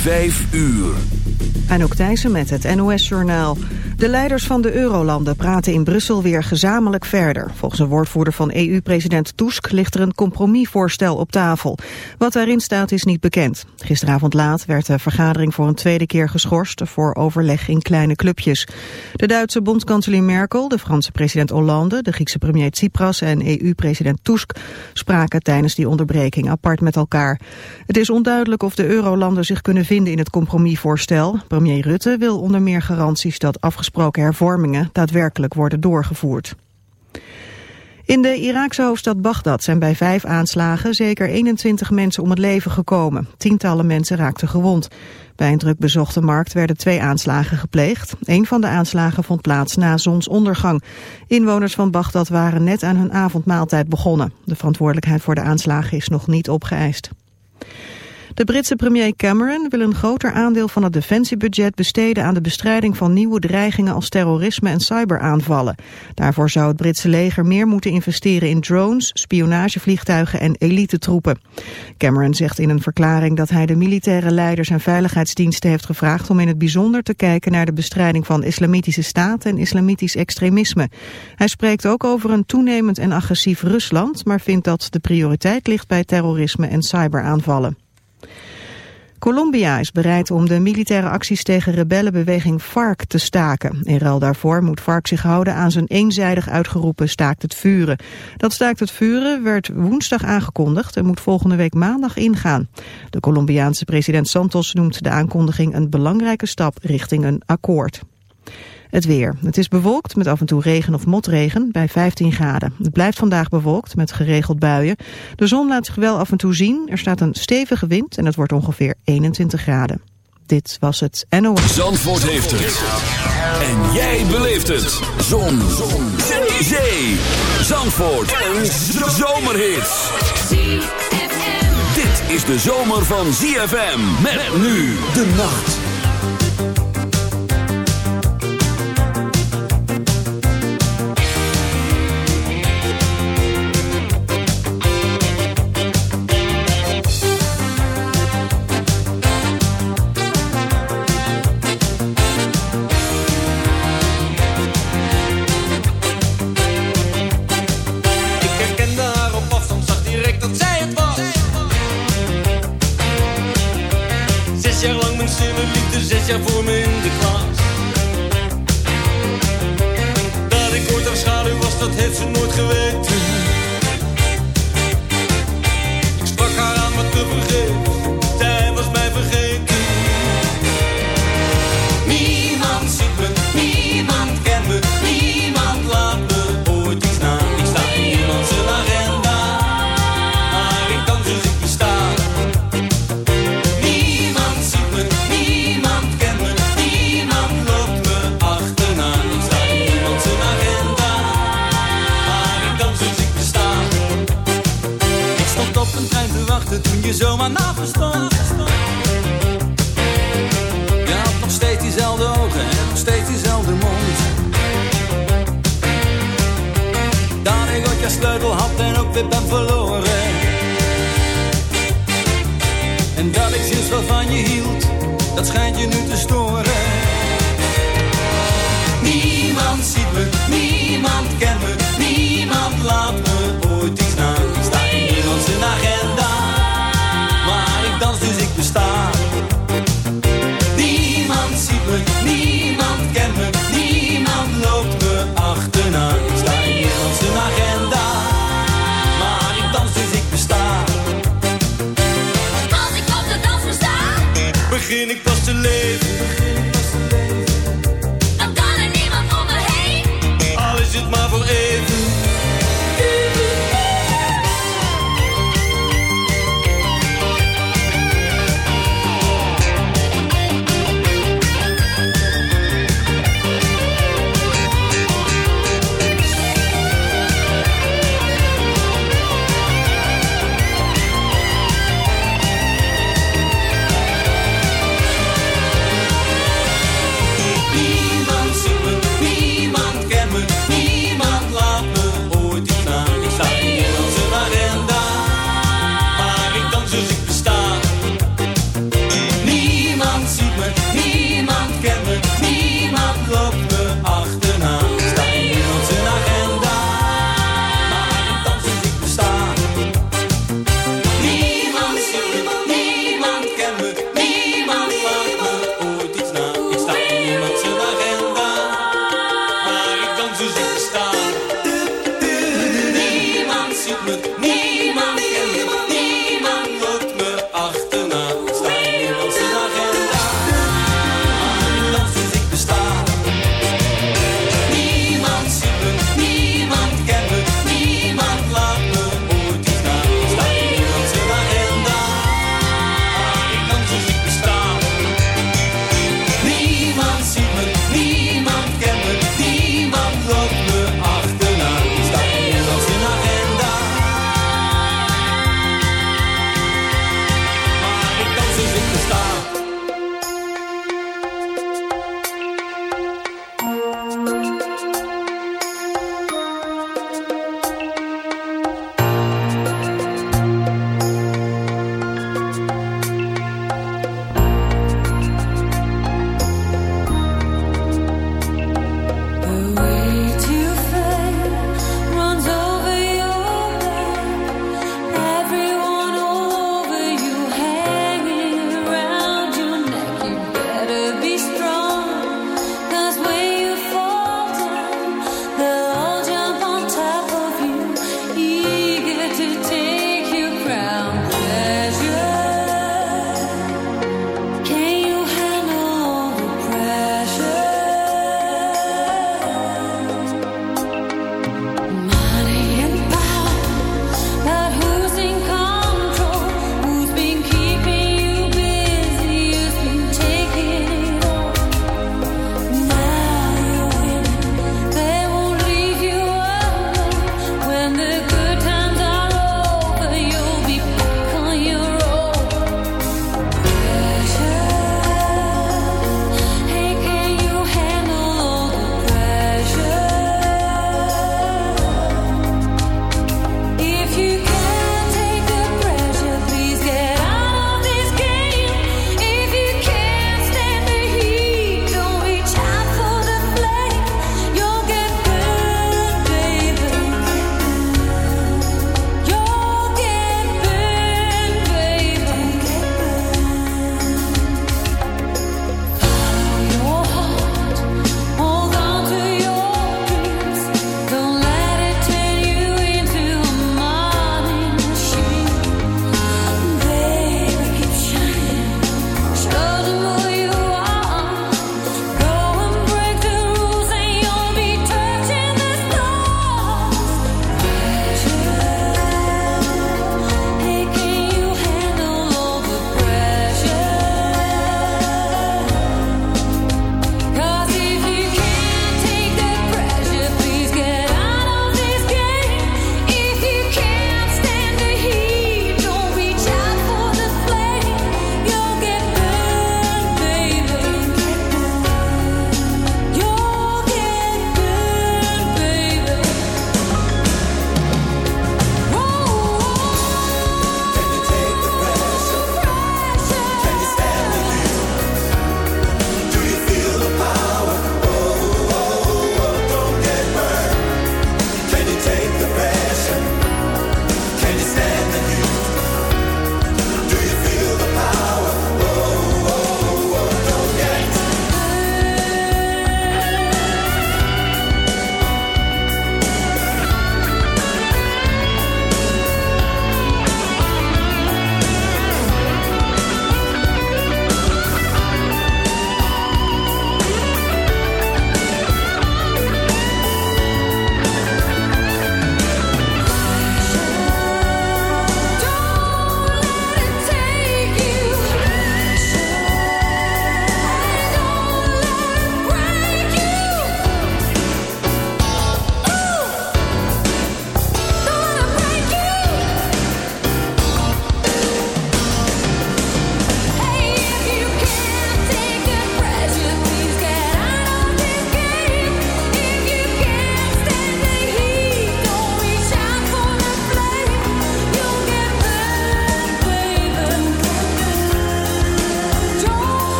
Vijf uur. Anouk Thijssen met het NOS-journaal. De leiders van de Eurolanden praten in Brussel weer gezamenlijk verder. Volgens een woordvoerder van EU-president Tusk ligt er een compromisvoorstel op tafel. Wat daarin staat is niet bekend. Gisteravond laat werd de vergadering voor een tweede keer geschorst... voor overleg in kleine clubjes. De Duitse bondskanselier Merkel, de Franse president Hollande... de Griekse premier Tsipras en EU-president Tusk... spraken tijdens die onderbreking apart met elkaar. Het is onduidelijk of de Eurolanden zich kunnen vinden in het compromisvoorstel. Premier Rutte wil onder meer garanties dat afgesproken hervormingen daadwerkelijk worden doorgevoerd. In de Iraakse hoofdstad Bagdad zijn bij vijf aanslagen zeker 21 mensen om het leven gekomen. Tientallen mensen raakten gewond. Bij een druk bezochte markt werden twee aanslagen gepleegd. Een van de aanslagen vond plaats na zonsondergang. Inwoners van Bagdad waren net aan hun avondmaaltijd begonnen. De verantwoordelijkheid voor de aanslagen is nog niet opgeëist. De Britse premier Cameron wil een groter aandeel van het defensiebudget besteden aan de bestrijding van nieuwe dreigingen als terrorisme en cyberaanvallen. Daarvoor zou het Britse leger meer moeten investeren in drones, spionagevliegtuigen en elitetroepen. Cameron zegt in een verklaring dat hij de militaire leiders en veiligheidsdiensten heeft gevraagd om in het bijzonder te kijken naar de bestrijding van islamitische staat en islamitisch extremisme. Hij spreekt ook over een toenemend en agressief Rusland, maar vindt dat de prioriteit ligt bij terrorisme en cyberaanvallen. Colombia is bereid om de militaire acties tegen rebellenbeweging FARC te staken. In ruil daarvoor moet FARC zich houden aan zijn eenzijdig uitgeroepen staakt het vuren. Dat staakt het vuren werd woensdag aangekondigd en moet volgende week maandag ingaan. De Colombiaanse president Santos noemt de aankondiging een belangrijke stap richting een akkoord. Het weer. Het is bewolkt met af en toe regen of motregen bij 15 graden. Het blijft vandaag bewolkt met geregeld buien. De zon laat zich wel af en toe zien. Er staat een stevige wind en het wordt ongeveer 21 graden. Dit was het NOS. Zandvoort heeft het. En jij beleeft het. Zon. zon. Zee. Zee. Zandvoort. Een zomerhit. Dit is de zomer van ZFM. Met nu de nacht. Dat schijnt je nu te storen.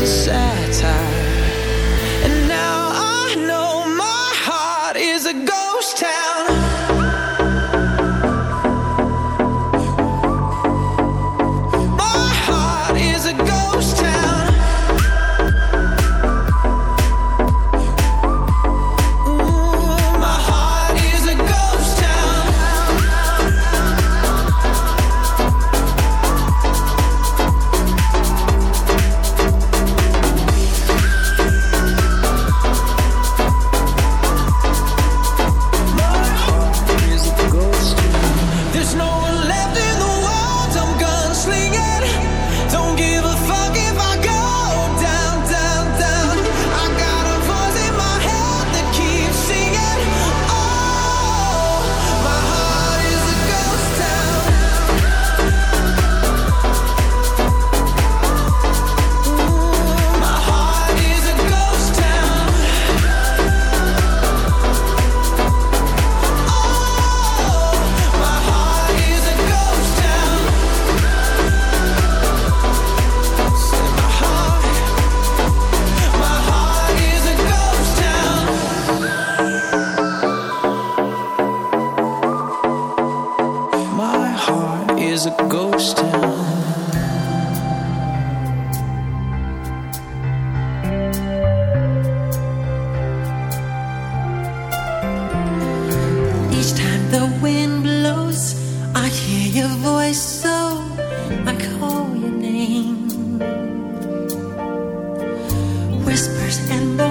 a sad whispers and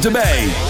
En jij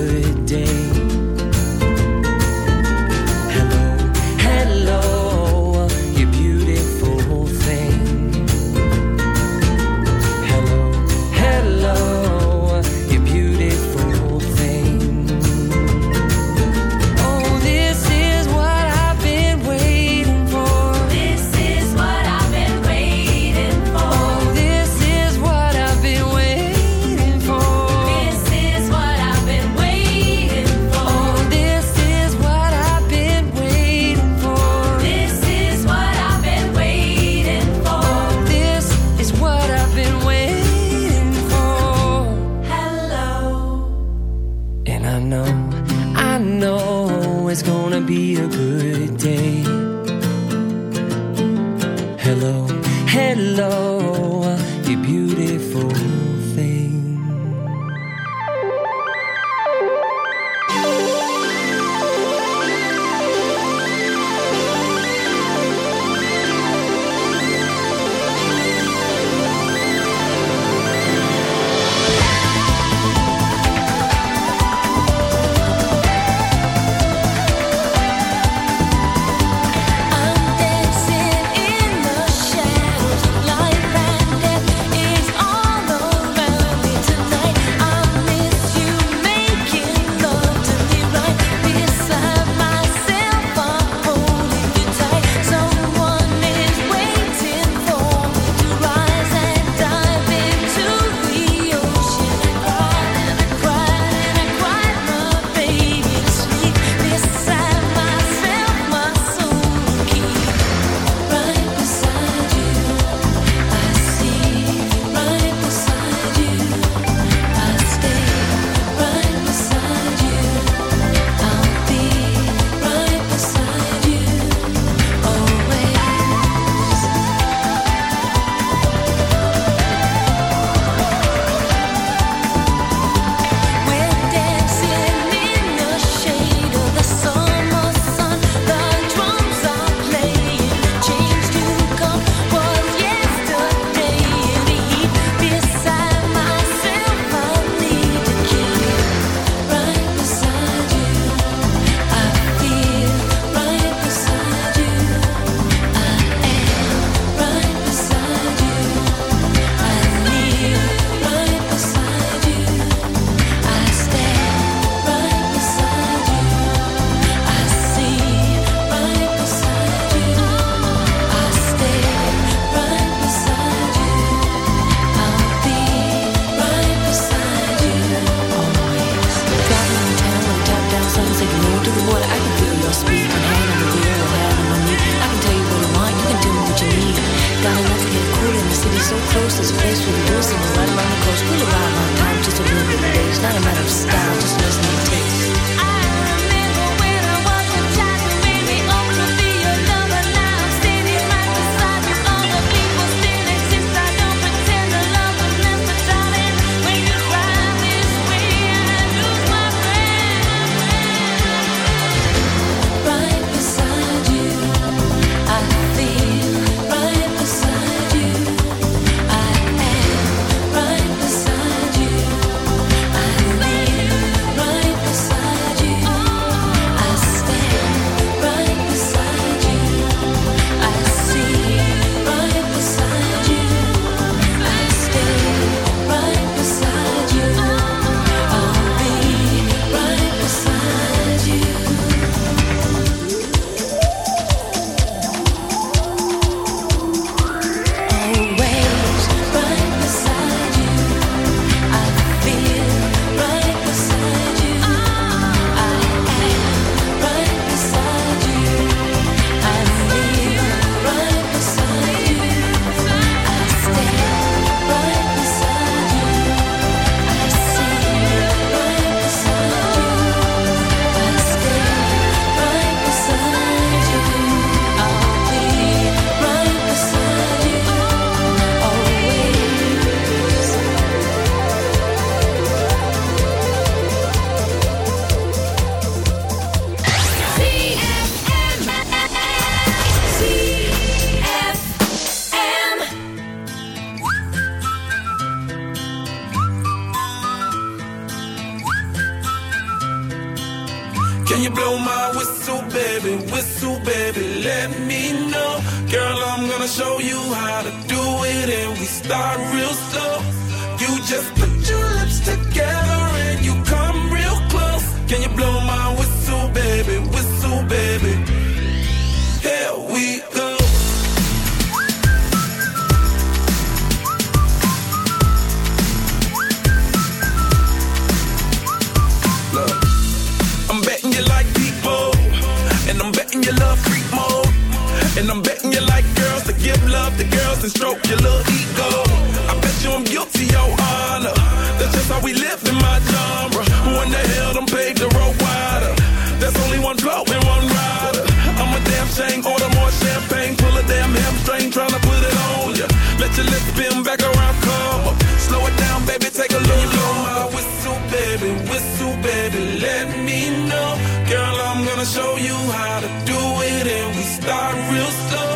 gonna show you how to do it, and we start real slow.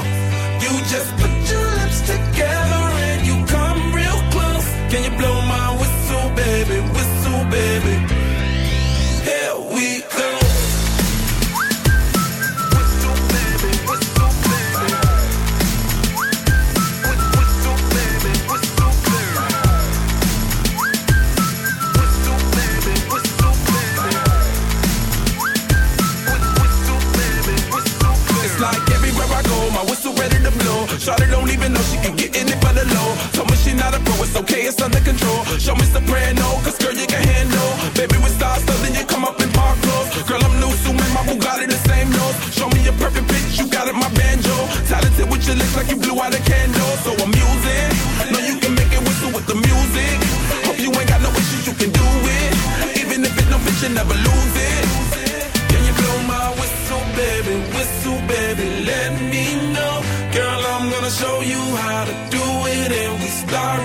You just Told me she not a pro, it's okay, it's under control. Show me soprano, cause girl, you can handle. Baby, we start so then you come up in park clothes. Girl, I'm new, so my Bugatti the same nose. Show me a perfect pitch, you got it, my banjo. Talented with your lips like you blew out a candle. So I'm using, know you can make it whistle with the music. Hope you ain't got no issues, you can do it. Even if it don't you never lose it. Can you blow my whistle, baby? dark